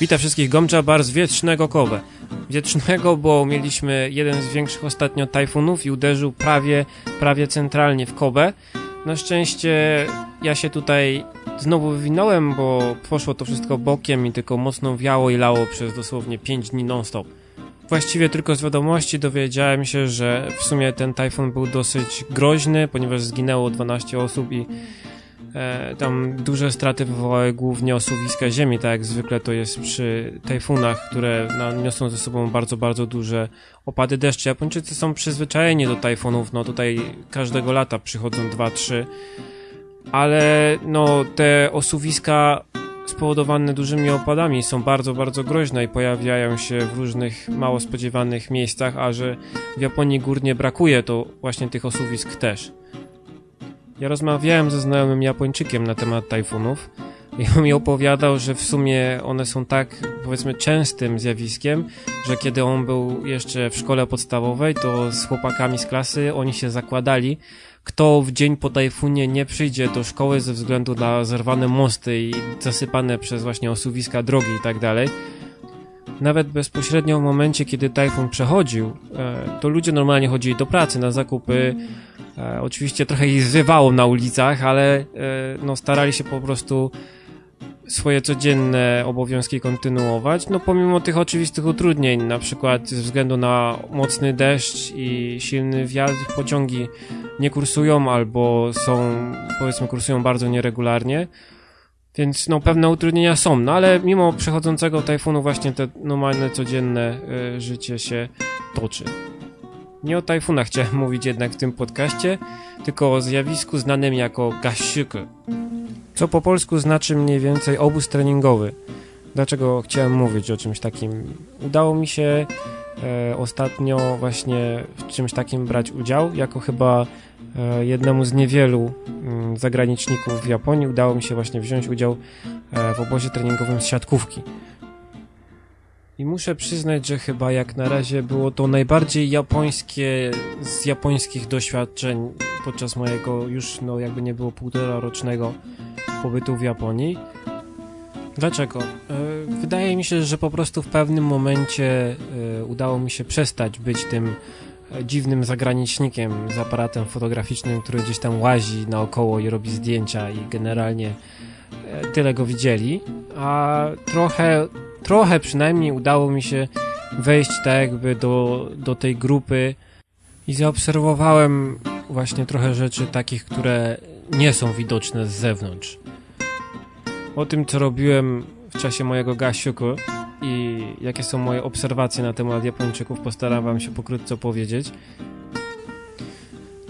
Witam wszystkich Gomcza Bar z Wietrznego Kobe. Wietrznego, bo mieliśmy jeden z większych ostatnio tajfunów i uderzył prawie, prawie centralnie w Kobe. Na szczęście ja się tutaj znowu wywinąłem, bo poszło to wszystko bokiem i tylko mocno wiało i lało przez dosłownie 5 dni non-stop. Właściwie tylko z wiadomości dowiedziałem się, że w sumie ten tajfun był dosyć groźny, ponieważ zginęło 12 osób i e, tam duże straty wywołały głównie osuwiska ziemi, tak jak zwykle to jest przy tajfunach, które no, niosą ze sobą bardzo, bardzo duże opady deszczu. Japończycy są przyzwyczajeni do tajfunów, no tutaj każdego lata przychodzą 2-3, ale no te osuwiska spowodowane dużymi opadami są bardzo, bardzo groźne i pojawiają się w różnych mało spodziewanych miejscach, a że w Japonii górnie brakuje, to właśnie tych osuwisk też. Ja rozmawiałem ze znajomym Japończykiem na temat tajfunów i on mi opowiadał, że w sumie one są tak, powiedzmy, częstym zjawiskiem, że kiedy on był jeszcze w szkole podstawowej, to z chłopakami z klasy oni się zakładali, kto w dzień po tajfunie nie przyjdzie do szkoły ze względu na zerwane mosty i zasypane przez właśnie osuwiska drogi i tak dalej. Nawet bezpośrednio w momencie, kiedy tajfun przechodził, e, to ludzie normalnie chodzili do pracy, na zakupy. E, oczywiście trochę ich zrywało na ulicach, ale e, no, starali się po prostu swoje codzienne obowiązki kontynuować, no pomimo tych oczywistych utrudnień, na przykład ze względu na mocny deszcz i silny wiatr, pociągi nie kursują albo są, powiedzmy, kursują bardzo nieregularnie, więc no pewne utrudnienia są, no ale mimo przechodzącego tajfunu właśnie te normalne, codzienne y, życie się toczy. Nie o tajfunach chciałem mówić jednak w tym podcaście, tylko o zjawisku znanym jako gashuku co po polsku znaczy mniej więcej obóz treningowy. Dlaczego chciałem mówić o czymś takim? Udało mi się e, ostatnio właśnie w czymś takim brać udział, jako chyba e, jednemu z niewielu m, mm, zagraniczników w Japonii udało mi się właśnie wziąć udział e, w obozie treningowym z siatkówki. I muszę przyznać, że chyba jak na razie było to najbardziej japońskie z japońskich doświadczeń podczas mojego już no jakby nie było półtora rocznego pobytu w Japonii. Dlaczego? E, wydaje mi się, że po prostu w pewnym momencie e, udało mi się przestać być tym e, dziwnym zagranicznikiem z aparatem fotograficznym, który gdzieś tam łazi naokoło i robi zdjęcia i generalnie tyle go widzieli, a trochę, trochę przynajmniej udało mi się wejść tak jakby do, do tej grupy i zaobserwowałem właśnie trochę rzeczy takich, które nie są widoczne z zewnątrz. O tym, co robiłem w czasie mojego gasiuku i jakie są moje obserwacje na temat Japończyków, postaram wam się pokrótce opowiedzieć.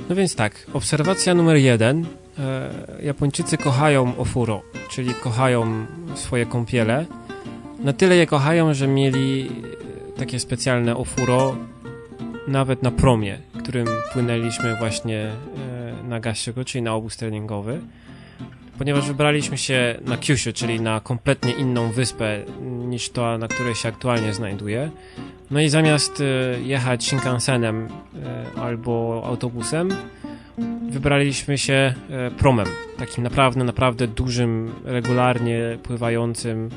No więc tak, obserwacja numer jeden. E, Japończycy kochają ofuro, czyli kochają swoje kąpiele. Na tyle je kochają, że mieli takie specjalne ofuro nawet na promie, którym płynęliśmy właśnie e, na Gasiuku, czyli na obóz treningowy ponieważ wybraliśmy się na Kyushu, czyli na kompletnie inną wyspę niż ta, na której się aktualnie znajduję. No i zamiast e, jechać Shinkansenem e, albo autobusem, wybraliśmy się e, promem. Takim naprawdę, naprawdę dużym, regularnie pływającym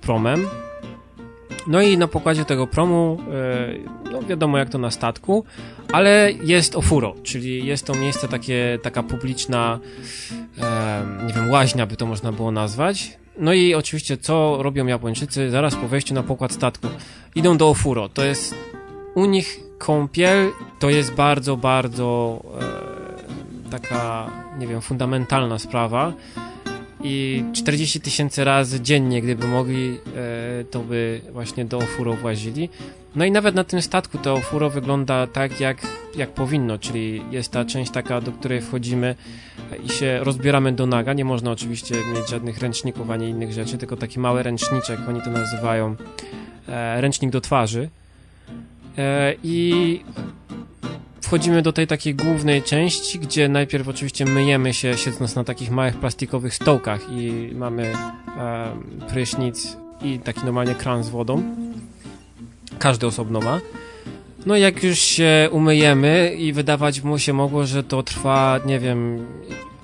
promem. No i na pokładzie tego promu, no wiadomo jak to na statku, ale jest ofuro, czyli jest to miejsce takie, taka publiczna, nie wiem, łaźnia by to można było nazwać. No i oczywiście co robią Japończycy zaraz po wejściu na pokład statku? Idą do ofuro. To jest u nich kąpiel to jest bardzo, bardzo e, taka, nie wiem, fundamentalna sprawa i 40 tysięcy razy dziennie, gdyby mogli, e, to by właśnie do ofuro włazili. No i nawet na tym statku to ofuro wygląda tak, jak, jak powinno, czyli jest ta część taka, do której wchodzimy i się rozbieramy do naga. Nie można oczywiście mieć żadnych ręczników ani innych rzeczy, tylko taki mały ręczniczek, oni to nazywają e, ręcznik do twarzy. E, I wchodzimy do tej takiej głównej części, gdzie najpierw oczywiście myjemy się siedząc na takich małych plastikowych stołkach i mamy e, prysznic i taki normalnie kran z wodą. Każdy osobno ma. No jak już się umyjemy i wydawać mu się mogło, że to trwa, nie wiem,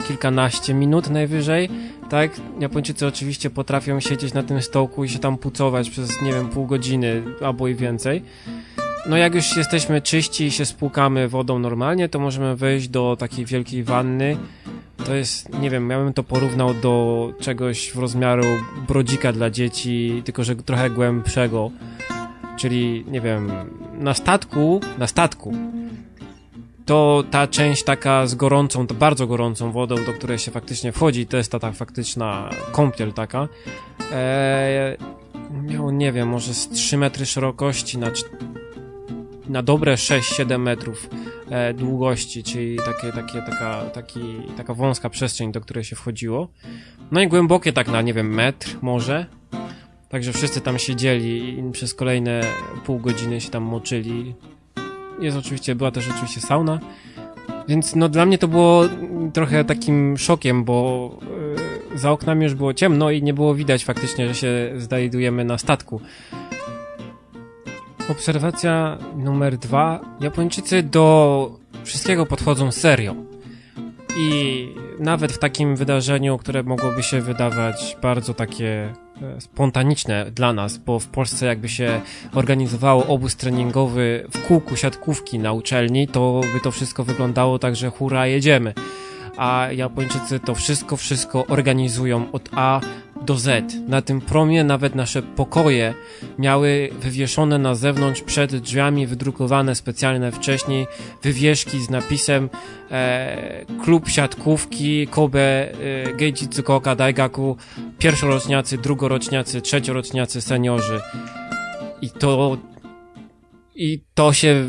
kilkanaście minut najwyżej, tak? Japończycy oczywiście potrafią siedzieć na tym stołku i się tam pucować przez, nie wiem, pół godziny albo i więcej. No jak już jesteśmy czyści i się spłukamy wodą normalnie, to możemy wejść do takiej wielkiej wanny. To jest, nie wiem, ja bym to porównał do czegoś w rozmiaru brodzika dla dzieci, tylko że trochę głębszego. Czyli, nie wiem, na statku, na statku, to ta część taka z gorącą, bardzo gorącą wodą, do której się faktycznie wchodzi, to jest ta, ta faktyczna kąpiel taka, eee, miał, nie wiem, może z 3 metry szerokości na, na dobre 6-7 metrów e, długości, czyli takie, takie, taka, taki, taka wąska przestrzeń, do której się wchodziło. No i głębokie tak na, nie wiem, metr może. Także wszyscy tam siedzieli i przez kolejne pół godziny się tam moczyli. Jest oczywiście, była też oczywiście sauna. Więc no dla mnie to było trochę takim szokiem, bo yy, za oknami już było ciemno i nie było widać faktycznie, że się znajdujemy na statku. Obserwacja numer dwa. Japończycy do wszystkiego podchodzą serio. I nawet w takim wydarzeniu, które mogłoby się wydawać bardzo takie e, spontaniczne dla nas, bo w Polsce jakby się organizowało obóz treningowy w kółku siatkówki na uczelni, to by to wszystko wyglądało tak, że hura, jedziemy. A Japończycy to wszystko, wszystko organizują od A do Z. Na tym promie nawet nasze pokoje miały wywieszone na zewnątrz przed drzwiami wydrukowane specjalne wcześniej wywieszki z napisem e, klub siatkówki Kobe e, Geiji Tsukoka Daigaku pierwszoroczniacy, drugoroczniacy, trzecioroczniacy, seniorzy. I to i to się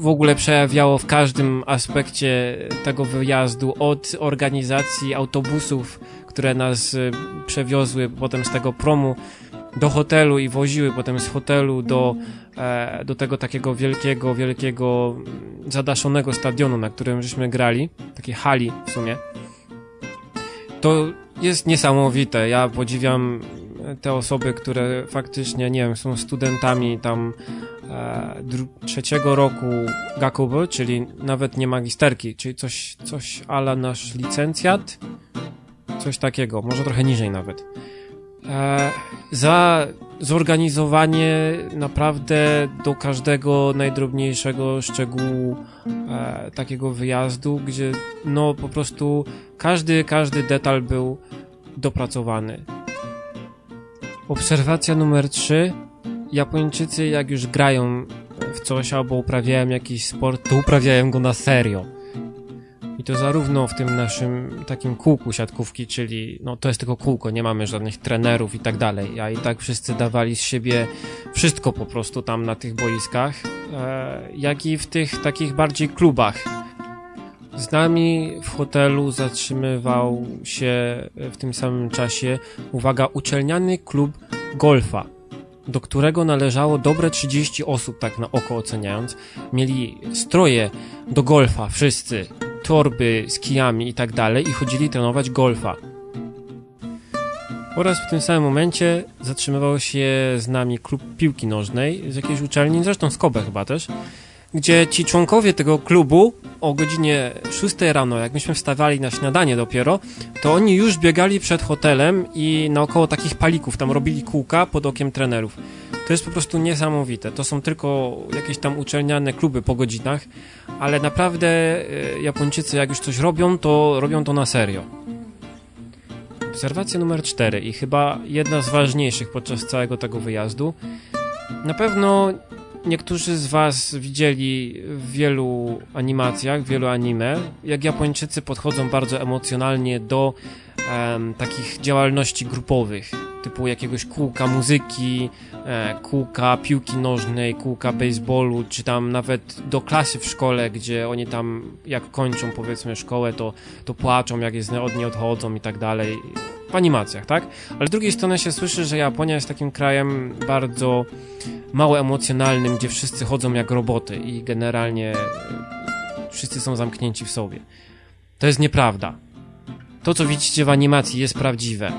w ogóle przejawiało w każdym aspekcie tego wyjazdu, od organizacji autobusów, które nas y, przewiozły potem z tego promu do hotelu i woziły potem z hotelu do, e, do tego takiego wielkiego, wielkiego zadaszonego stadionu, na którym żeśmy grali, takiej hali w sumie. To jest niesamowite. Ja podziwiam te osoby, które faktycznie, nie wiem, są studentami tam e, trzeciego roku Gakuby, czyli nawet nie magisterki, czyli coś, coś ala nasz licencjat, coś takiego, może trochę niżej nawet. E, za zorganizowanie naprawdę do każdego najdrobniejszego szczegółu e, takiego wyjazdu, gdzie no po prostu każdy, każdy detal był dopracowany. Obserwacja numer 3. Japończycy jak już grają w coś albo uprawiają jakiś sport, to uprawiają go na serio. I to zarówno w tym naszym takim kółku siatkówki, czyli no to jest tylko kółko, nie mamy żadnych trenerów i tak dalej, a i tak wszyscy dawali z siebie wszystko po prostu tam na tych boiskach, e, jak i w tych takich bardziej klubach. Z nami w hotelu zatrzymywał się w tym samym czasie, uwaga, uczelniany klub golfa do którego należało dobre 30 osób, tak na oko oceniając. Mieli stroje do golfa, wszyscy, torby z kijami i tak dalej i chodzili trenować golfa. Oraz w tym samym momencie zatrzymywał się z nami klub piłki nożnej z jakiejś uczelni, zresztą z Kobe chyba też, gdzie ci członkowie tego klubu o godzinie 6 rano, jak myśmy wstawali na śniadanie dopiero, to oni już biegali przed hotelem i naokoło takich palików tam robili kółka pod okiem trenerów. To jest po prostu niesamowite. To są tylko jakieś tam uczelniane kluby po godzinach, ale naprawdę e, Japończycy jak już coś robią, to robią to na serio. Obserwacja numer 4 i chyba jedna z ważniejszych podczas całego tego wyjazdu. Na pewno niektórzy z Was widzieli w wielu animacjach, w wielu anime, jak Japończycy podchodzą bardzo emocjonalnie do um, takich działalności grupowych, typu jakiegoś kółka muzyki, e, kółka piłki nożnej, kółka baseballu, czy tam nawet do klasy w szkole, gdzie oni tam jak kończą powiedzmy szkołę, to, to płaczą, jak jest od niej odchodzą i tak dalej. W animacjach, tak? Ale z drugiej strony się słyszy, że Japonia jest takim krajem bardzo mało emocjonalnym, gdzie wszyscy chodzą jak roboty i generalnie wszyscy są zamknięci w sobie. To jest nieprawda. To, co widzicie w animacji, jest prawdziwe.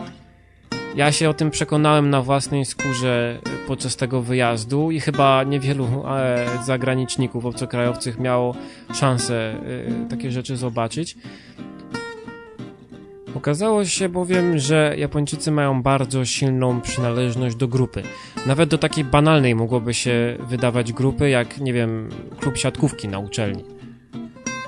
Ja się o tym przekonałem na własnej skórze podczas tego wyjazdu i chyba niewielu e, zagraniczników, obcokrajowców miało szansę e, takie rzeczy zobaczyć. Okazało się bowiem, że Japończycy mają bardzo silną przynależność do grupy. Nawet do takiej banalnej mogłoby się wydawać grupy, jak, nie wiem, klub siatkówki na uczelni.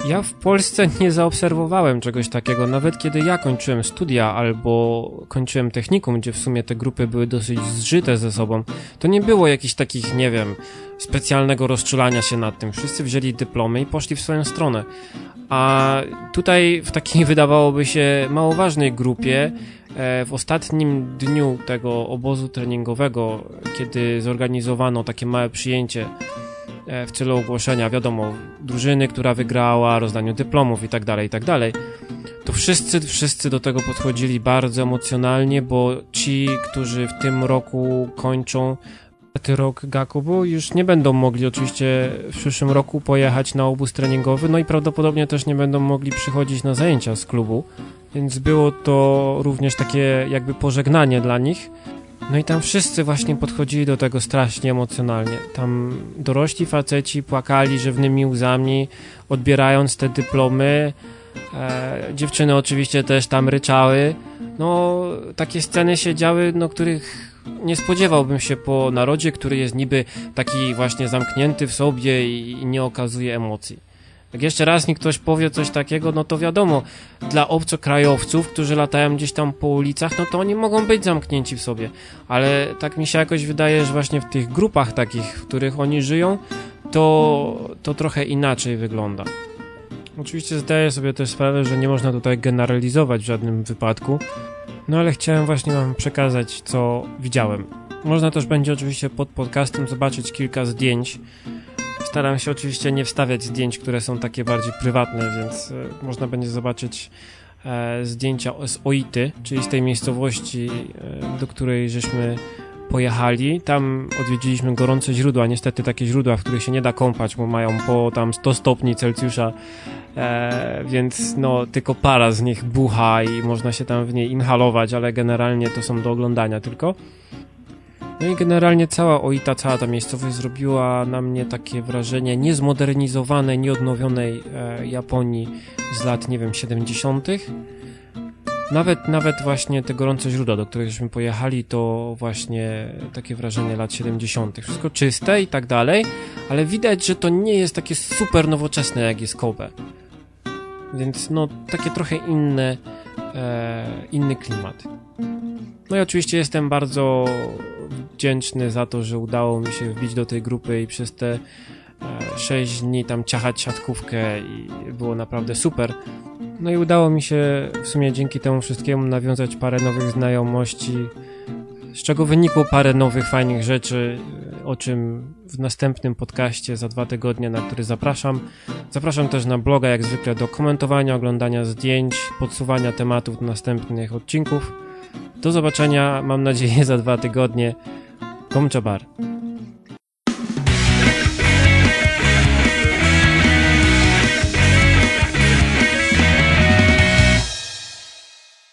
Ja w Polsce nie zaobserwowałem czegoś takiego, nawet kiedy ja kończyłem studia albo kończyłem technikum, gdzie w sumie te grupy były dosyć zżyte ze sobą, to nie było jakichś takich, nie wiem, specjalnego rozczulania się nad tym. Wszyscy wzięli dyplomy i poszli w swoją stronę. A tutaj w takiej wydawałoby się mało ważnej grupie, e, w ostatnim dniu tego obozu treningowego, kiedy zorganizowano takie małe przyjęcie w celu ogłoszenia, wiadomo, drużyny, która wygrała, rozdaniu dyplomów i tak dalej, i tak dalej, to wszyscy, wszyscy do tego podchodzili bardzo emocjonalnie, bo ci, którzy w tym roku kończą czwarty rok Gakubu już nie będą mogli oczywiście w przyszłym roku pojechać na obóz treningowy, no i prawdopodobnie też nie będą mogli przychodzić na zajęcia z klubu, więc było to również takie jakby pożegnanie dla nich. No i tam wszyscy właśnie podchodzili do tego strasznie emocjonalnie. Tam dorośli faceci płakali żywnymi łzami, odbierając te dyplomy. E, dziewczyny oczywiście też tam ryczały. No, takie sceny się działy, no, których nie spodziewałbym się po narodzie, który jest niby taki właśnie zamknięty w sobie i nie okazuje emocji. Jak jeszcze raz mi ktoś powie coś takiego, no to wiadomo, dla obcokrajowców, którzy latają gdzieś tam po ulicach, no to oni mogą być zamknięci w sobie. Ale tak mi się jakoś wydaje, że właśnie w tych grupach takich, w których oni żyją, to, to trochę inaczej wygląda. Oczywiście zdaję sobie też sprawę, że nie można tutaj generalizować w żadnym wypadku, no ale chciałem właśnie wam przekazać, co widziałem. Można też będzie oczywiście pod podcastem zobaczyć kilka zdjęć. Staram się oczywiście nie wstawiać zdjęć, które są takie bardziej prywatne, więc e, można będzie zobaczyć e, zdjęcia z Oity, czyli z tej miejscowości, e, do której żeśmy pojechali. Tam odwiedziliśmy gorące źródła, niestety takie źródła, w których się nie da kąpać, bo mają po tam 100 stopni Celsjusza, więc no tylko para z nich bucha i można się tam w niej inhalować, ale generalnie to są do oglądania tylko. No i generalnie cała Oita, cała ta miejscowość zrobiła na mnie takie wrażenie niezmodernizowanej, nieodnowionej e, Japonii z lat, nie wiem, 70. Nawet, nawet właśnie te gorące źródła, do których żeśmy pojechali, to właśnie takie wrażenie lat 70. Wszystko czyste i tak dalej, ale widać, że to nie jest takie super nowoczesne, jak jest Kobe. Więc no, takie trochę inne, e, inny klimat. No i oczywiście jestem bardzo wdzięczny za to, że udało mi się wbić do tej grupy i przez te e, 6 dni tam ciachać siatkówkę i było naprawdę super. No i udało mi się w sumie dzięki temu wszystkiemu nawiązać parę nowych znajomości, z czego wynikło parę nowych, fajnych rzeczy, o czym w następnym podcaście za dwa tygodnie, na który zapraszam. Zapraszam też na bloga, jak zwykle, do komentowania, oglądania zdjęć, podsuwania tematów do następnych odcinków. Do zobaczenia, mam nadzieję, za dwa tygodnie. Gomczabar.